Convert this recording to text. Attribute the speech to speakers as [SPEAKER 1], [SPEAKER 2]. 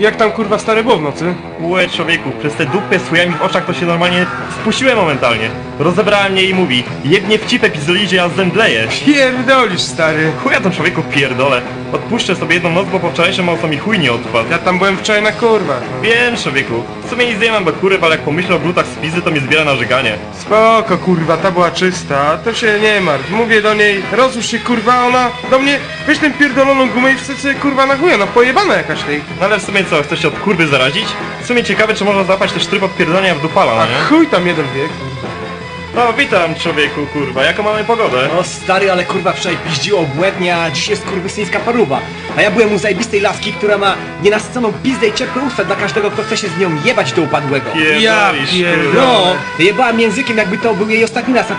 [SPEAKER 1] Jak tam kurwa stare było w nocy?
[SPEAKER 2] Łe człowieku, przez te dupę z chujami w oczach to się normalnie spuściłem momentalnie. Rozebrała mnie i mówi, jebnie w cipę pizdolidzie, ja zemdleję.
[SPEAKER 1] Pierdolisz stary.
[SPEAKER 2] Chuja tam człowieku pierdolę. Odpuszczę sobie jedną noc, bo po wczorajszym mocno mi chuj nie odpadł.
[SPEAKER 1] Ja tam byłem wczoraj na kurwa.
[SPEAKER 2] Wiem człowieku, w sumie nic nie mam do kurw, ale jak pomyślę o glutach z pizzy, to mnie zbiera na żyganie.
[SPEAKER 1] Spoko kurwa, ta była czysta, to się nie martw. Mówię do niej, rozłóż się kurwa, ona do mnie, weź tę pierdoloną gumę i wstecz sobie kurwa na chuja, no pojebana jakaś tej.
[SPEAKER 2] No ale w sumie co, chcesz się od kurwy zarazić? W sumie ciekawe, czy można złapać też tryb odpierdania w dupala, no nie?
[SPEAKER 1] chuj tam jeden wiek.
[SPEAKER 2] No witam człowieku, kurwa, jaką mamy pogodę?
[SPEAKER 3] No stary, ale kurwa wczoraj piździło obłędnie, a dziś jest kurwysyńska paruwa. A ja byłem u zajebistej laski, która ma nienasyconą pizdę i ciepłe usta dla każdego, kto chce się z nią jebać do upadłego.
[SPEAKER 2] Pierdolisz,
[SPEAKER 1] Ja
[SPEAKER 2] kurwa.
[SPEAKER 3] No, jebałem językiem jakby to był jej ostatni raz, a